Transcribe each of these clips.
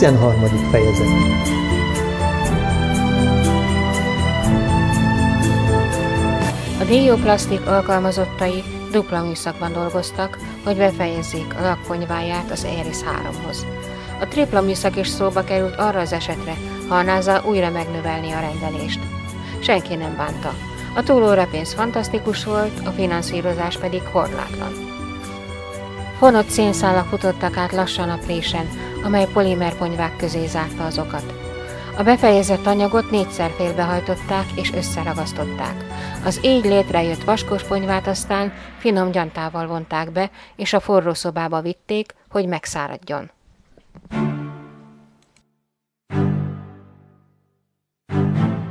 13. fejezet A dióplasztik alkalmazottai dupla műszakban dolgoztak, hogy befejezzék a lakponyváját az Eris 3-hoz. A tripla műszak is szóba került arra az esetre, ha a NASA újra megnövelni a rendelést. Senki nem bánta. A túlóra pénz fantasztikus volt, a finanszírozás pedig korlátlan. Fonott szénszálak futottak át lassan a présen, amely polimerponyvák közé zárta azokat. A befejezett anyagot négyszer félbehajtották és összeragasztották. Az így létrejött vaskos ponyvát aztán finom gyantával vonták be, és a forró szobába vitték, hogy megszáradjon.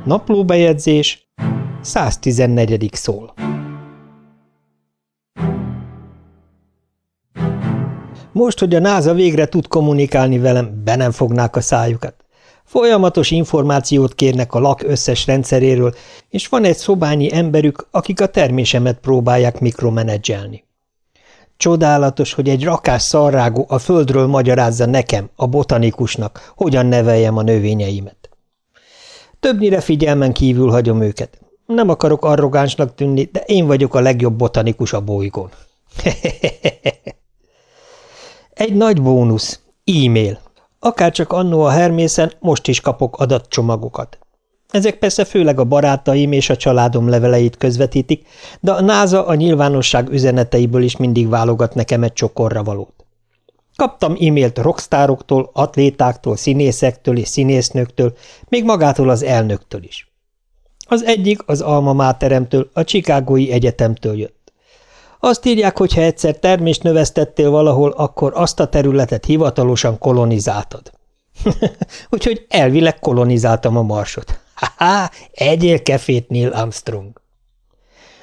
Naplóbejegyzés 114. szól Most, hogy a NASA végre tud kommunikálni velem, be nem fognák a szájukat. Folyamatos információt kérnek a lak összes rendszeréről, és van egy szobányi emberük, akik a termésemet próbálják mikromenedzselni. Csodálatos, hogy egy rakás szarrágú a földről magyarázza nekem, a botanikusnak, hogyan neveljem a növényeimet. Többnyire figyelmen kívül hagyom őket. Nem akarok arrogánsnak tűnni, de én vagyok a legjobb botanikus a bolygón. Egy nagy bónusz. E-mail. Akárcsak annó a Hermészen, most is kapok adatcsomagokat. Ezek persze főleg a barátaim és a családom leveleit közvetítik, de a NASA a nyilvánosság üzeneteiből is mindig válogat nekem egy csokorra valót. Kaptam e-mailt rockstároktól, atlétáktól, színészektől és színésznőktől, még magától az elnöktől is. Az egyik az Alma Máteremtől, a Chicagói Egyetemtől jött. Azt írják, hogy ha egyszer termést növesztettél valahol, akkor azt a területet hivatalosan kolonizáltad. Úgyhogy elvileg kolonizáltam a marsot. Ha-ha, egyél kefét, Neil Armstrong.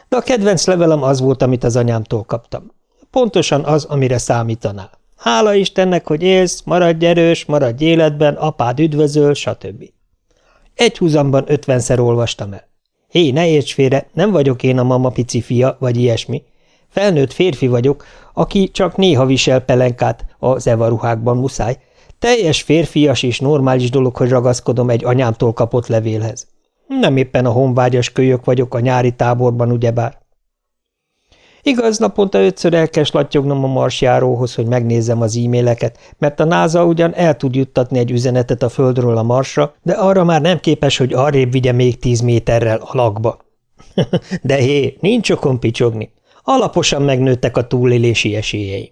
De a kedvenc levelem az volt, amit az anyámtól kaptam. Pontosan az, amire számítanál. Hála Istennek, hogy élsz, maradj erős, maradj életben, apád üdvözöl, stb. Egy húzamban ötvenszer olvastam el. Hé, ne érts félre, nem vagyok én a mama pici fia, vagy ilyesmi. Felnőtt férfi vagyok, aki csak néha visel pelenkát, az evaruhákban muszáj. Teljes férfias és normális dolog, hogy ragaszkodom egy anyámtól kapott levélhez. Nem éppen a honvágyas kölyök vagyok a nyári táborban, ugyebár. Igaz, naponta ötször el kell slattyognom a marsjáróhoz, hogy megnézzem az e-maileket, mert a NASA ugyan el tud juttatni egy üzenetet a Földről a Marsra, de arra már nem képes, hogy arrébb vigye még tíz méterrel a lakba. de hé, nincs okon picsogni. Alaposan megnőttek a túlélési esélyeim.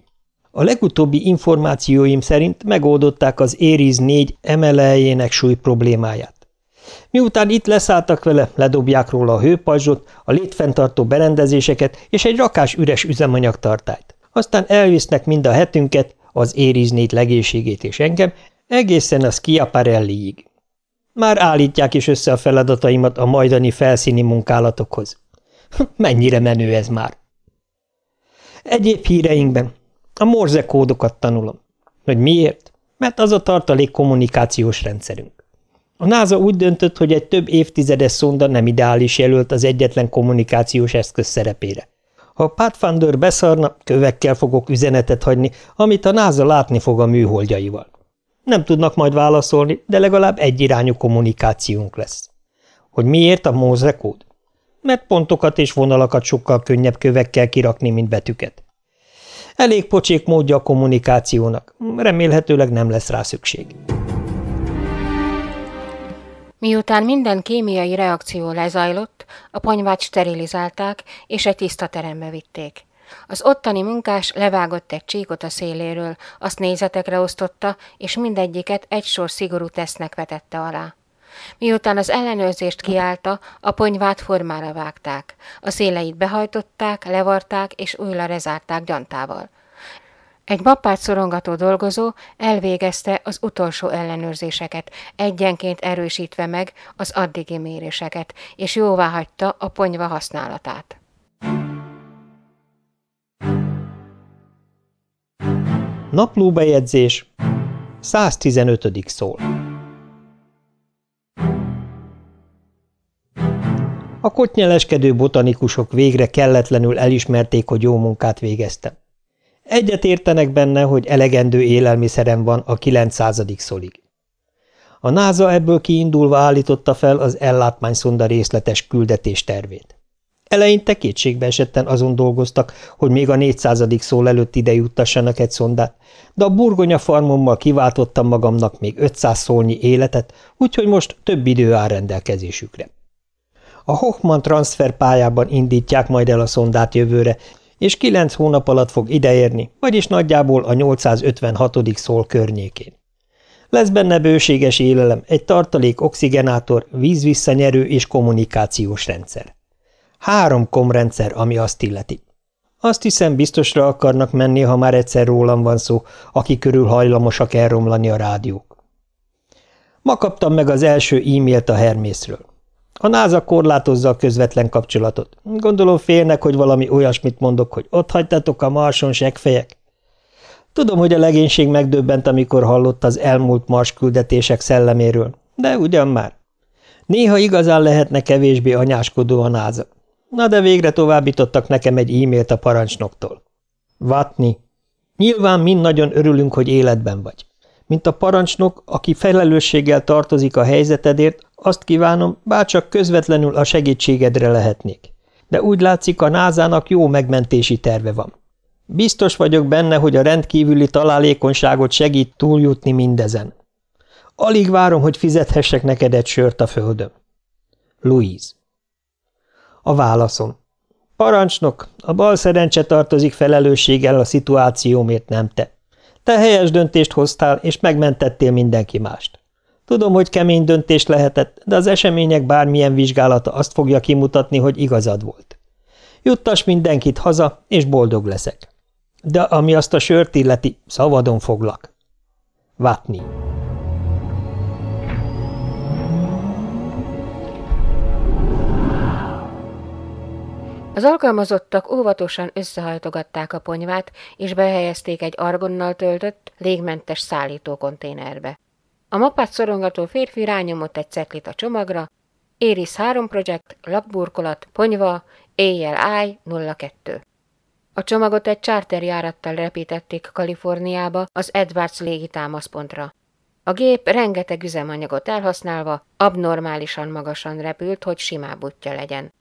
A legutóbbi információim szerint megoldották az Ériz 4 emelejének súly problémáját. Miután itt leszálltak vele, ledobják róla a hőpajzsot, a létfenntartó berendezéseket és egy rakás üres üzemanyagtartályt. Aztán elvisznek mind a hetünket, az Ériz 4 legészségét és engem, egészen a Schiaparelli-ig. Már állítják is össze a feladataimat a majdani felszíni munkálatokhoz. Mennyire menő ez már! Egyéb híreinkben a morze kódokat tanulom. Hogy miért? Mert az a tartalék kommunikációs rendszerünk. A NASA úgy döntött, hogy egy több évtizedes szonda nem ideális jelölt az egyetlen kommunikációs eszköz szerepére. Ha a Pathfinder beszarna, kövekkel fogok üzenetet hagyni, amit a NASA látni fog a műholdjaival. Nem tudnak majd válaszolni, de legalább egyirányú kommunikációnk lesz. Hogy miért a Morse kód? Mert pontokat és vonalakat sokkal könnyebb kövekkel kirakni, mint betűket. Elég pocsék módja a kommunikációnak, remélhetőleg nem lesz rá szükség. Miután minden kémiai reakció lezajlott, a ponyvát sterilizálták, és egy tiszta terembe vitték. Az ottani munkás levágott egy csíkot a széléről, azt nézetekre osztotta, és mindegyiket egy sor szigorú tesznek vetette alá. Miután az ellenőrzést kiállta, a ponyvát formára vágták. A széleit behajtották, levarták és újra rezárták gyantával. Egy mappát szorongató dolgozó elvégezte az utolsó ellenőrzéseket, egyenként erősítve meg az addigi méréseket, és jóvá hagyta a ponyva használatát. Naplóbejegyzés 115. szól A kotnyeleskedő botanikusok végre kelletlenül elismerték, hogy jó munkát végeztem. Egyet értenek benne, hogy elegendő élelmiszerem van a 900. szolig. A NASA ebből kiindulva állította fel az ellátmányszonda részletes küldetés tervét. Eleinte kétségbe esetten azon dolgoztak, hogy még a 400. szól előtt ide juttassanak egy szondát, de a burgonya farmommal kiváltottam magamnak még 500 szólnyi életet, úgyhogy most több idő áll rendelkezésükre. A Hochmann transfer pályában indítják majd el a szondát jövőre, és kilenc hónap alatt fog ideérni, vagyis nagyjából a 856. szól környékén. Lesz benne bőséges élelem, egy tartalék oxigenátor, vízvisszanyerő és kommunikációs rendszer. Három komrendszer, ami azt illeti. Azt hiszem, biztosra akarnak menni, ha már egyszer rólam van szó, aki körül hajlamosak elromlani a rádiók. Ma kaptam meg az első e-mailt a Hermészről. A NASA korlátozza a közvetlen kapcsolatot. Gondolom félnek, hogy valami olyasmit mondok, hogy ott hagytatok a marson segfejek. Tudom, hogy a legénység megdöbbent, amikor hallott az elmúlt mars küldetések szelleméről, de ugyan már. Néha igazán lehetne kevésbé anyáskodó a náza. Na de végre továbbítottak nekem egy e-mailt a parancsnoktól. Vatni. Nyilván mind nagyon örülünk, hogy életben vagy. Mint a parancsnok, aki felelősséggel tartozik a helyzetedért, azt kívánom, bárcsak közvetlenül a segítségedre lehetnék. De úgy látszik, a názának jó megmentési terve van. Biztos vagyok benne, hogy a rendkívüli találékonyságot segít túljutni mindezen. Alig várom, hogy fizethessek neked egy sört a földön. Louise. A válaszom. Parancsnok, a bal szerencse tartozik felelősséggel a szituációmért, nem te. Te helyes döntést hoztál, és megmentettél mindenki mást. Tudom, hogy kemény döntés lehetett, de az események bármilyen vizsgálata azt fogja kimutatni, hogy igazad volt. Juttas mindenkit haza, és boldog leszek. De ami azt a sört illeti, szabadon foglak. Vatni. Az alkalmazottak óvatosan összehajtogatták a ponyvát, és behelyezték egy argonnal töltött, légmentes szállítókonténerbe. A mapát szorongató férfi rányomott egy cetlit a csomagra, Éris 3 Project, lakburkolat, ponyva, ALI 02. A csomagot egy charterjárattal repítették Kaliforniába az Edwards légitámaszpontra. A gép rengeteg üzemanyagot elhasználva abnormálisan magasan repült, hogy simább útja legyen.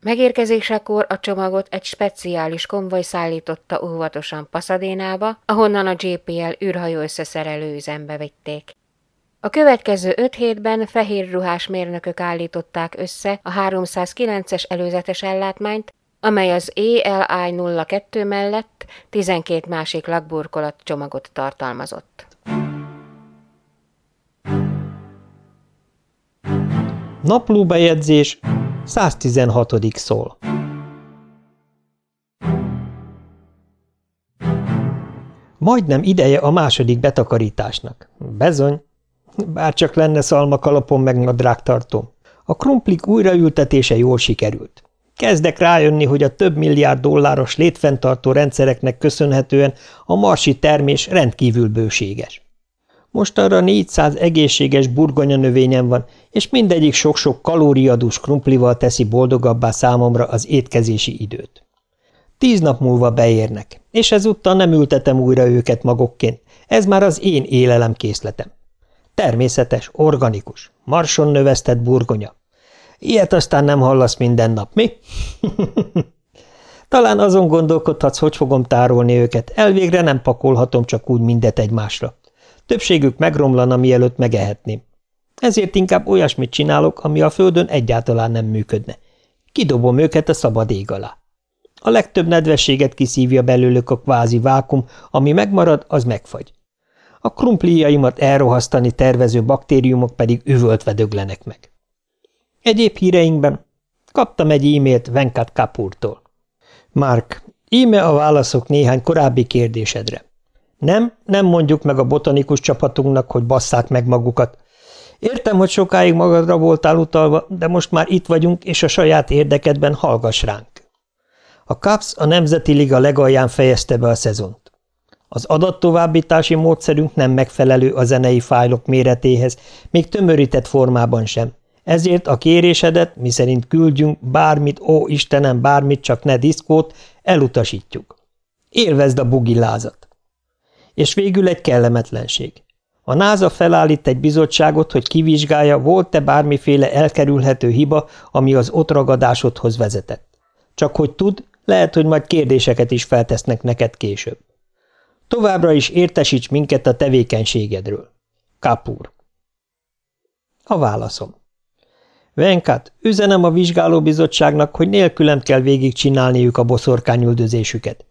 Megérkezésekor a csomagot egy speciális konvoj szállította óvatosan Pasadénába, ahonnan a JPL űrhajó összeszerelő üzembe vitték. A következő öt hétben fehér ruhás mérnökök állították össze a 309-es előzetes ellátmányt, amely az ELI 02 mellett 12 másik lakburkolat csomagot tartalmazott. Naplóbejegyzés 116. szól Majdnem ideje a második betakarításnak. Bezony. Bár csak lenne szalmakalapom meg nadrágtartóm. A krumplik újraültetése jól sikerült. Kezdek rájönni, hogy a több milliárd dolláros létfenntartó rendszereknek köszönhetően a marsi termés rendkívül bőséges. Most arra 400 egészséges burgonya növényem van, és mindegyik sok-sok kalóriadús krumplival teszi boldogabbá számomra az étkezési időt. Tíz nap múlva beérnek, és ezúttal nem ültetem újra őket magokként, ez már az én élelemkészletem. Természetes, organikus, marson növesztett burgonya. Ilyet aztán nem hallasz minden nap, mi? Talán azon gondolkodhatsz, hogy fogom tárolni őket, elvégre nem pakolhatom csak úgy mindet egymásra. Többségük megromlana, mielőtt megehetném. Ezért inkább olyasmit csinálok, ami a földön egyáltalán nem működne. Kidobom őket a szabad ég alá. A legtöbb nedvességet kiszívja belőlük a kvázi vákum, ami megmarad, az megfagy. A krumpliaimat elrohasztani tervező baktériumok pedig üvöltve döglenek meg. Egyéb híreinkben kaptam egy e-mailt Venkat Kapurtól. Mark, íme a válaszok néhány korábbi kérdésedre. Nem, nem mondjuk meg a botanikus csapatunknak, hogy basszák meg magukat. Értem, hogy sokáig magadra voltál utalva, de most már itt vagyunk, és a saját érdekedben hallgass ránk. A Caps a Nemzeti Liga legalján fejezte be a szezont. Az adattovábbítási módszerünk nem megfelelő a zenei fájlok méretéhez, még tömörített formában sem. Ezért a kérésedet, miszerint küldjünk bármit, ó Istenem, bármit, csak ne diszkót, elutasítjuk. Élvezd a bugilázat. És végül egy kellemetlenség. A NASA felállít egy bizottságot, hogy kivizsgálja, volt-e bármiféle elkerülhető hiba, ami az ott ragadásodhoz vezetett. Csak hogy tud, lehet, hogy majd kérdéseket is feltesznek neked később. Továbbra is értesíts minket a tevékenységedről. Kapur. A válaszom. Venkat, üzenem a vizsgálóbizottságnak, hogy nélkülem kell végigcsinálniuk a boszorkányüldözésüket.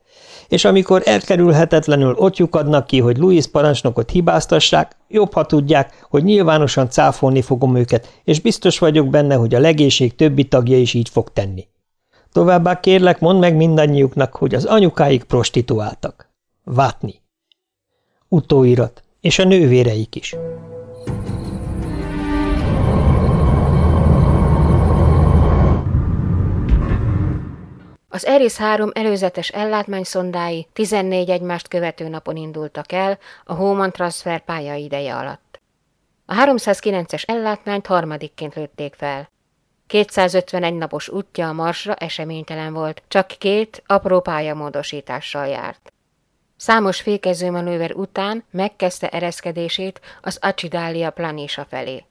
És amikor elkerülhetetlenül ott lyukadnak ki, hogy Louis parancsnokot hibáztassák, jobb, ha tudják, hogy nyilvánosan cáfolni fogom őket, és biztos vagyok benne, hogy a legénység többi tagja is így fog tenni. Továbbá kérlek, mondd meg mindannyiuknak, hogy az anyukáik prostituáltak. Vátni. Utóirat. És a nővéreik is. Az Eris 3 előzetes ellátmányszondái 14 egymást követő napon indultak el a Homan Transfer pálya ideje alatt. A 309-es ellátmányt harmadikként lőtték fel. 251 napos útja a Marsra eseménytelen volt, csak két apró pályamódosítással járt. Számos fékező manőver után megkezdte ereszkedését az Acidalia planésa felé.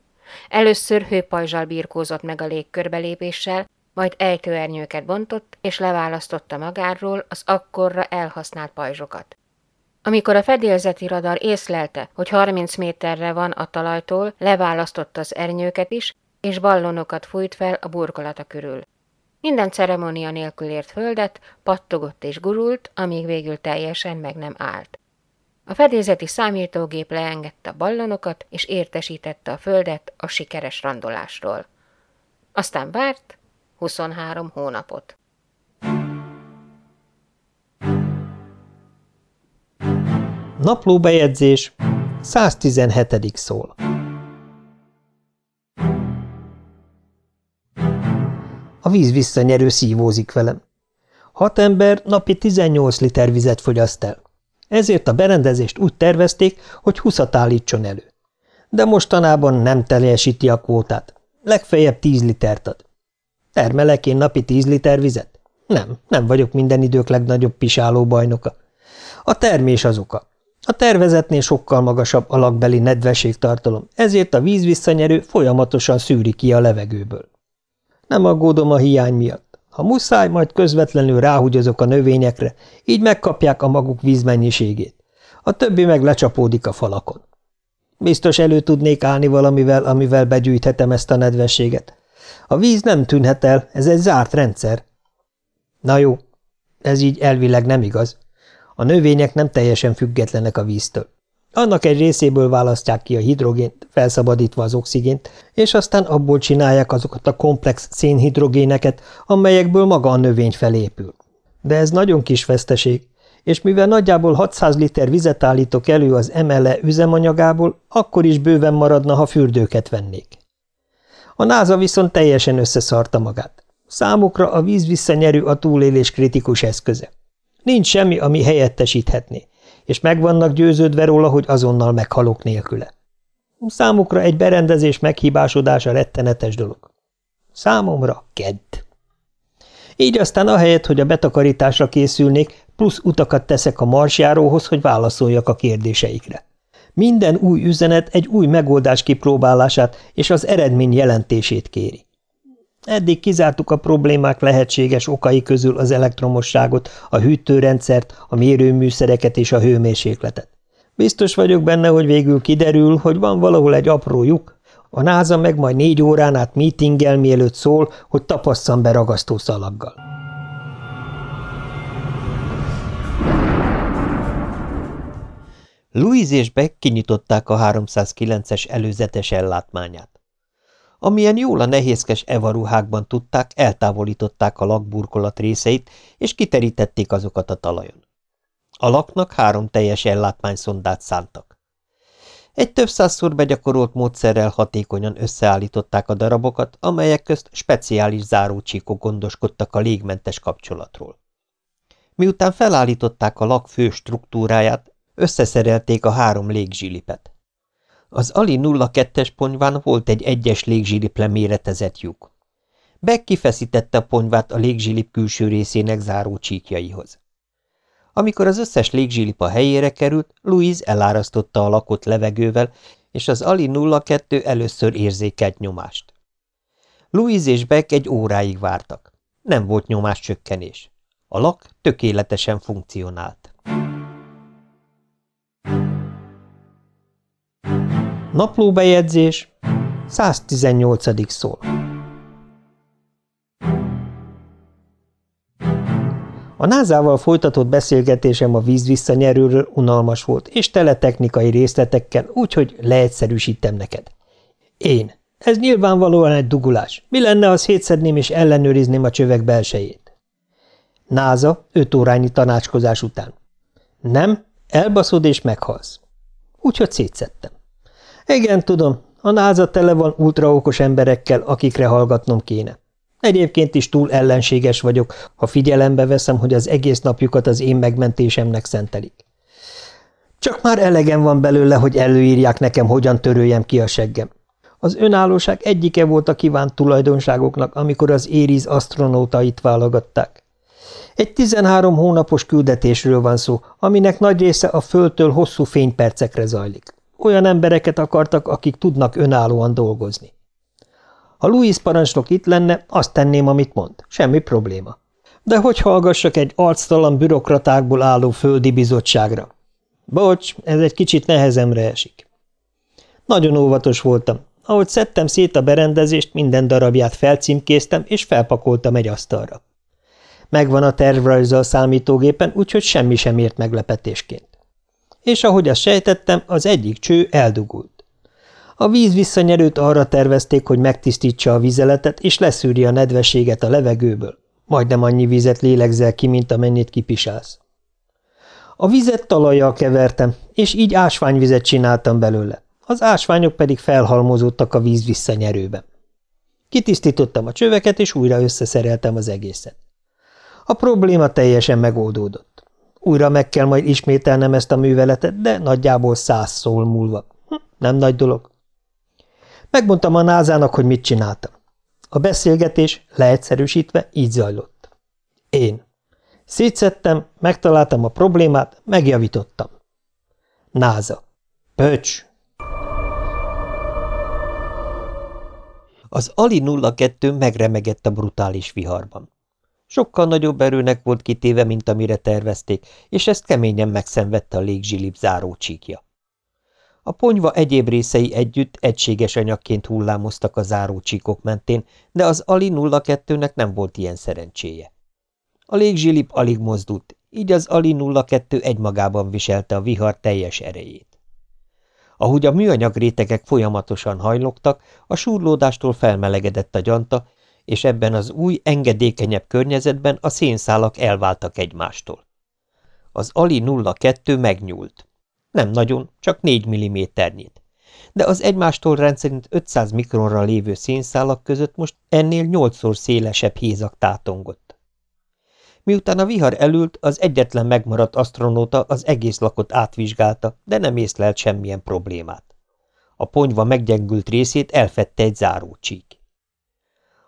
Először hőpajzsal birkózott meg a légkörbelépéssel, majd ejtőernyőket bontott és leválasztotta magáról az akkorra elhasznált pajzsokat. Amikor a fedélzeti radar észlelte, hogy 30 méterre van a talajtól, leválasztotta az ernyőket is, és ballonokat fújt fel a burkolata körül. Minden ceremónia nélkül ért földet, pattogott és gurult, amíg végül teljesen meg nem állt. A fedélzeti számítógép leengedte a ballonokat, és értesítette a földet a sikeres randolásról. Aztán várt 23 hónapot. Naplóbejegyzés 117. szól. Víz visszanyerő szívózik velem. Hat ember napi 18 liter vizet fogyaszt el. Ezért a berendezést úgy tervezték, hogy 20 állítson elő. De mostanában nem teljesíti a kvótát. Legfeljebb 10 litert ad. Termelek én napi 10 liter vizet? Nem, nem vagyok minden idők legnagyobb pisáló bajnoka. A termés az oka. A tervezetnél sokkal magasabb a lakbeli nedvességtartalom, ezért a víz visszanyerő folyamatosan szűri ki a levegőből. Nem aggódom a hiány miatt. Ha muszáj, majd közvetlenül ráhúgyozok a növényekre, így megkapják a maguk vízmennyiségét. A többi meg lecsapódik a falakon. Biztos elő tudnék állni valamivel, amivel begyűjthetem ezt a nedvességet. A víz nem tűnhet el, ez egy zárt rendszer. Na jó, ez így elvileg nem igaz. A növények nem teljesen függetlenek a víztől. Annak egy részéből választják ki a hidrogént, felszabadítva az oxigént, és aztán abból csinálják azokat a komplex szénhidrogéneket, amelyekből maga a növény felépül. De ez nagyon kis veszteség, és mivel nagyjából 600 liter vizet állítok elő az MLE üzemanyagából, akkor is bőven maradna, ha fürdőket vennék. A náza viszont teljesen összeszarta magát. Számukra a víz visszanyerő a túlélés kritikus eszköze. Nincs semmi, ami helyettesíthetné, és meg vannak győződve róla, hogy azonnal meghalok nélküle. Számukra egy berendezés meghibásodása rettenetes dolog. Számomra kedd. Így aztán ahelyett, hogy a betakarításra készülnék, plusz utakat teszek a marsjáróhoz, hogy válaszoljak a kérdéseikre. Minden új üzenet egy új megoldás kipróbálását és az eredmény jelentését kéri. Eddig kizártuk a problémák lehetséges okai közül az elektromosságot, a hűtőrendszert, a mérőműszereket és a hőmérsékletet. Biztos vagyok benne, hogy végül kiderül, hogy van valahol egy apró lyuk, a náza meg majd négy órán át meetinggel mielőtt szól, hogy tapasszam be ragasztó szalaggal. Louise és Beck kinyitották a 309-es előzetes ellátmányát. Amilyen jól a nehézkes evaruhákban tudták, eltávolították a lakburkolat részeit, és kiterítették azokat a talajon. A laknak három teljes ellátmányszondát szántak. Egy több százszor begyakorolt módszerrel hatékonyan összeállították a darabokat, amelyek közt speciális zárócsíkok gondoskodtak a légmentes kapcsolatról. Miután felállították a lak fő struktúráját, összeszerelték a három légzsilipet. Az Ali 02-es ponyván volt egy egyes légzsiliple méretezett lyuk. Beck kifeszítette a ponyvát a légzsilip külső részének záró csíkjaihoz. Amikor az összes légzsilip a helyére került, Louise elárasztotta a lakott levegővel, és az Ali 02 először érzékelt nyomást. Louise és Beck egy óráig vártak. Nem volt nyomás csökkenés. A lak tökéletesen funkcionált. Naplóbejegyzés 118. szól. A názával folytatott beszélgetésem a víz visszanyerőről unalmas volt, és tele technikai részletekkel, úgyhogy leegyszerűsítem neked. Én. Ez nyilvánvalóan egy dugulás. Mi lenne, ha szétszedném és ellenőrizném a csövek belsejét? Náza, öt órányi tanácskozás után. Nem, elbaszod és meghalsz. Úgyhogy szétszedtem. Igen, tudom, a náza tele van ultraokos emberekkel, akikre hallgatnom kéne. Egyébként is túl ellenséges vagyok, ha figyelembe veszem, hogy az egész napjukat az én megmentésemnek szentelik. Csak már elegem van belőle, hogy előírják nekem, hogyan töröljem ki a seggem. Az önállóság egyike volt a kívánt tulajdonságoknak, amikor az Ériz asztronótait válogatták. Egy 13 hónapos küldetésről van szó, aminek nagy része a földtől hosszú fénypercekre zajlik. Olyan embereket akartak, akik tudnak önállóan dolgozni. Ha Louis parancsnok itt lenne, azt tenném, amit mond. Semmi probléma. De hogy hallgassak egy arctalan bürokratákból álló földi bizottságra? Bocs, ez egy kicsit nehezemre esik. Nagyon óvatos voltam. Ahogy szedtem szét a berendezést, minden darabját felcímkéztem, és felpakoltam egy asztalra. Megvan a tervrajza a számítógépen, úgyhogy semmi sem ért meglepetésként. És ahogy azt sejtettem, az egyik cső eldugult. A víz visszanyerőt arra tervezték, hogy megtisztítsa a vizeletet, és leszűri a nedvességet a levegőből. Majdnem annyi vizet lélegzel ki, mint amennyit kipisálsz. A vizet talajjal kevertem, és így ásványvizet csináltam belőle. Az ásványok pedig felhalmozódtak a víz visszanyerőbe. Kitisztítottam a csöveket, és újra összeszereltem az egészet. A probléma teljesen megoldódott. Újra meg kell majd ismételnem ezt a műveletet, de nagyjából száz szól múlva. Hm, nem nagy dolog. Megmondtam a názának, hogy mit csináltam. A beszélgetés leegyszerűsítve így zajlott. Én. Szétszettem, megtaláltam a problémát, megjavítottam. Náza. Pöcs. Az Ali 02 megremegett a brutális viharban. Sokkal nagyobb erőnek volt kitéve, mint amire tervezték, és ezt keményen megszenvedte a légzsilip zárócsíkja. A ponyva egyéb részei együtt egységes anyagként hullámoztak a zárócsíkok mentén, de az Ali 02-nek nem volt ilyen szerencséje. A légzsilip alig mozdult, így az Ali 02 egymagában viselte a vihar teljes erejét. Ahogy a műanyag rétegek folyamatosan hajlogtak, a súrlódástól felmelegedett a gyanta, és ebben az új, engedékenyebb környezetben a szénszálak elváltak egymástól. Az Ali 02 megnyúlt. Nem nagyon, csak 4 mm-nyit. De az egymástól rendszerint 500 mikronra lévő szénszálak között most ennél nyolcszor szélesebb hézak tátongott. Miután a vihar elült, az egyetlen megmaradt asztronóta az egész lakot átvizsgálta, de nem észlelt semmilyen problémát. A ponyva meggyengült részét elfette egy zárócsík.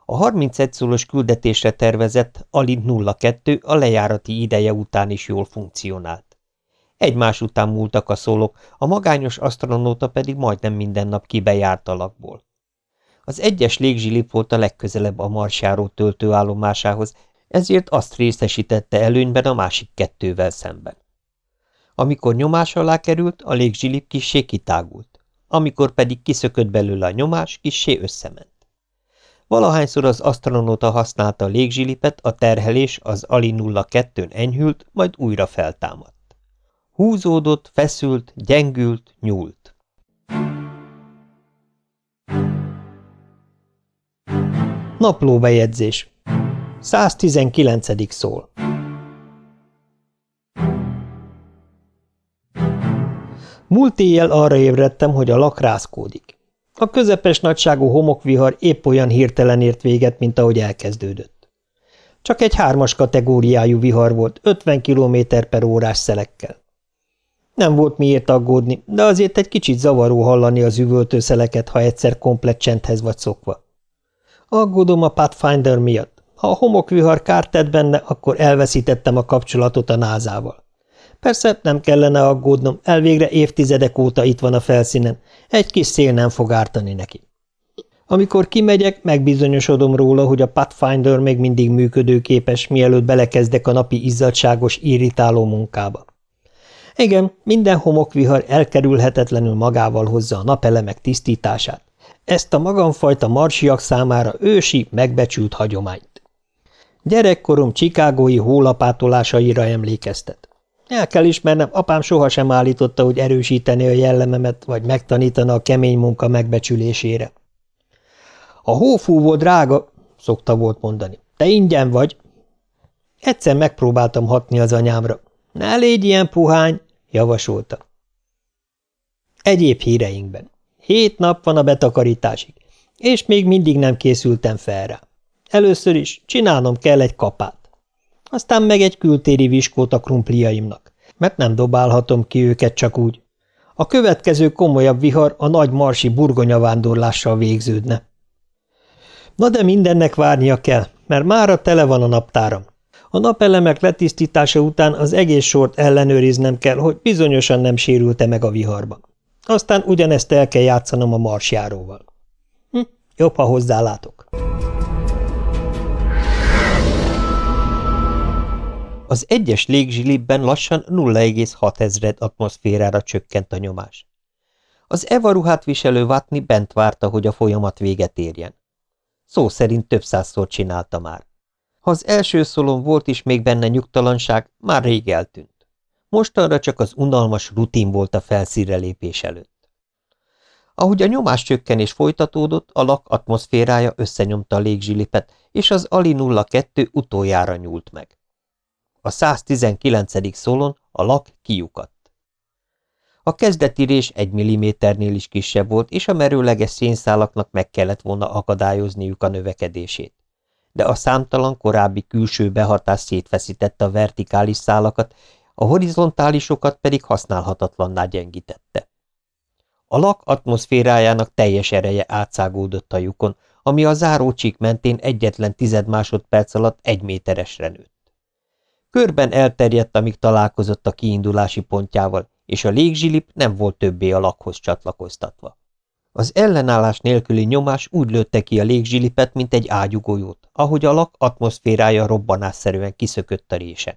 A 31 szolos küldetésre tervezett Alint 02 a lejárati ideje után is jól funkcionált. Egymás után múltak a szólok, a magányos asztronóta pedig majdnem minden nap kibejárt alakból. Az egyes légzsilip volt a legközelebb a marsjáró töltőállomásához, ezért azt részesítette előnyben a másik kettővel szemben. Amikor nyomás alá került, a légzsilip kissé kitágult, amikor pedig kiszökött belőle a nyomás, kissé összement. Valahányszor az asztronóta használta a légzsilipet, a terhelés az Ali 02-n enyhült, majd újra feltámadt. Húzódott, feszült, gyengült, nyúlt. Naplóbejegyzés 119. szól Múlt éjjel arra ébredtem, hogy a lak rászkódik. A közepes nagyságú homokvihar épp olyan hirtelen ért véget, mint ahogy elkezdődött. Csak egy hármas kategóriájú vihar volt, 50 km per órás szelekkel. Nem volt miért aggódni, de azért egy kicsit zavaró hallani az üvöltőszeleket, ha egyszer komplett csendhez vagy szokva. Aggódom a Pathfinder miatt. Ha a homokvihar kárt tett benne, akkor elveszítettem a kapcsolatot a názával. Persze nem kellene aggódnom, elvégre évtizedek óta itt van a felszínen, egy kis szél nem fog ártani neki. Amikor kimegyek, megbizonyosodom róla, hogy a Pathfinder még mindig működőképes, mielőtt belekezdek a napi izzadságos, irritáló munkába. Igen, minden homokvihar elkerülhetetlenül magával hozza a napelemek tisztítását. Ezt a magamfajta marsiak számára ősi, megbecsült hagyományt. Gyerekkorom csikágói hólapátolásaira emlékeztet. El kell ismernem, apám sohasem állította, hogy erősíteni a jellememet, vagy megtanítana a kemény munka megbecsülésére. A hófú volt drága, szokta volt mondani. Te ingyen vagy. Egyszer megpróbáltam hatni az anyámra. Ne légy ilyen puhány, javasolta. Egyéb híreinkben. Hét nap van a betakarításig, és még mindig nem készültem fel rá. Először is csinálnom kell egy kapát. Aztán meg egy kültéri viskót a krumpliaimnak, mert nem dobálhatom ki őket csak úgy. A következő komolyabb vihar a nagy marsi burgonyavándorlással végződne. Na de mindennek várnia kell, mert mára tele van a naptáram. A napelemek letisztítása után az egész sort ellenőriznem kell, hogy bizonyosan nem sérülte meg a viharban. Aztán ugyanezt el kell játszanom a marsjáróval. Hm, jobb, ha hozzálátok. Az egyes légzsilibben lassan 0,6 ezred atmoszférára csökkent a nyomás. Az Eva ruhát viselő Vatni bent várta, hogy a folyamat véget érjen. Szó szerint több százszor csinálta már. Ha az első szolon volt is még benne nyugtalanság, már rég eltűnt. Mostanra csak az unalmas rutin volt a felszíre lépés előtt. Ahogy a nyomás csökkenés folytatódott, a lak atmoszférája összenyomta a légzsilipet, és az Ali 02 utoljára nyúlt meg. A 119. szolon a lak kiukadt. A kezdeti rés egy milliméternél is kisebb volt, és a merőleges szénszálaknak meg kellett volna akadályozniuk a növekedését. De a számtalan korábbi külső behatás szétfeszítette a vertikális szálakat, a horizontálisokat pedig használhatatlanná gyengítette. A lak atmoszférájának teljes ereje átszágódott a lyukon, ami a zárócsík mentén egyetlen tized másodperc alatt egy méteresre nőtt. Körben elterjedt, amíg találkozott a kiindulási pontjával, és a légzsilip nem volt többé a lakhoz csatlakoztatva. Az ellenállás nélküli nyomás úgy lőtte ki a légzsilipet, mint egy ágyugolyót, ahogy a lak atmoszférája robbanásszerűen kiszökött a résen.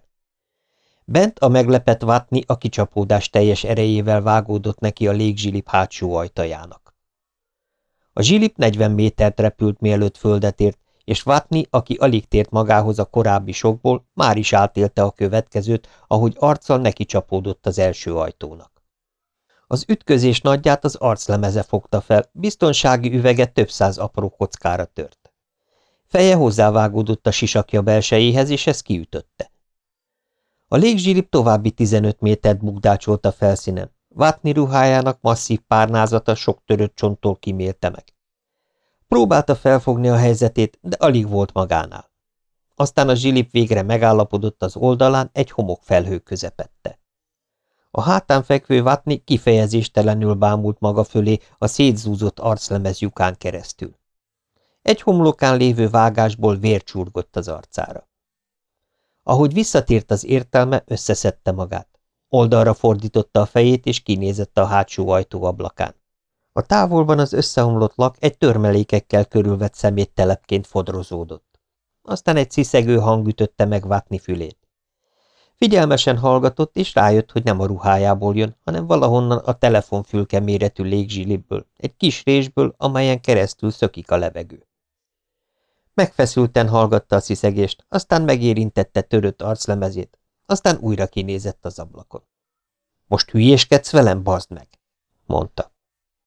Bent a meglepett vátni a kicsapódás teljes erejével vágódott neki a légzsilip hátsó ajtajának. A zsilip 40 métert repült, mielőtt földet ért, és Vatni, aki alig tért magához a korábbi sokból, már is átélte a következőt, ahogy arccal neki csapódott az első ajtónak. Az ütközés nagyját az arclemeze fogta fel, biztonsági üvege több száz apró kockára tört. Feje hozzávágódott a sisakja belsejéhez, és ez kiütötte. A légzsirip további 15 métert bukdácsolt a felszínen. Vátni ruhájának masszív párnázata sok törött csonttól kimélte meg. Próbálta felfogni a helyzetét, de alig volt magánál. Aztán a zsilip végre megállapodott az oldalán egy homokfelhő közepette. A hátán fekvő Vatni kifejezéstelenül bámult maga fölé a szétzúzott arclemez lyukán keresztül. Egy homlokán lévő vágásból vér csurgott az arcára. Ahogy visszatért az értelme, összeszedte magát. Oldalra fordította a fejét, és kinézett a hátsó ajtó ablakán. A távolban az összeomlott lak egy törmelékekkel körülvett szeméttelepként fodrozódott. Aztán egy sziszegő hang ütötte meg Vátni fülét. Figyelmesen hallgatott, és rájött, hogy nem a ruhájából jön, hanem valahonnan a telefonfülke méretű légzsiliből, egy kis résből, amelyen keresztül szökik a levegő. Megfeszülten hallgatta a sziszegést, aztán megérintette törött arclemezét, aztán újra kinézett az ablakon. – Most hülyéskedsz velem, bazd meg! – mondta.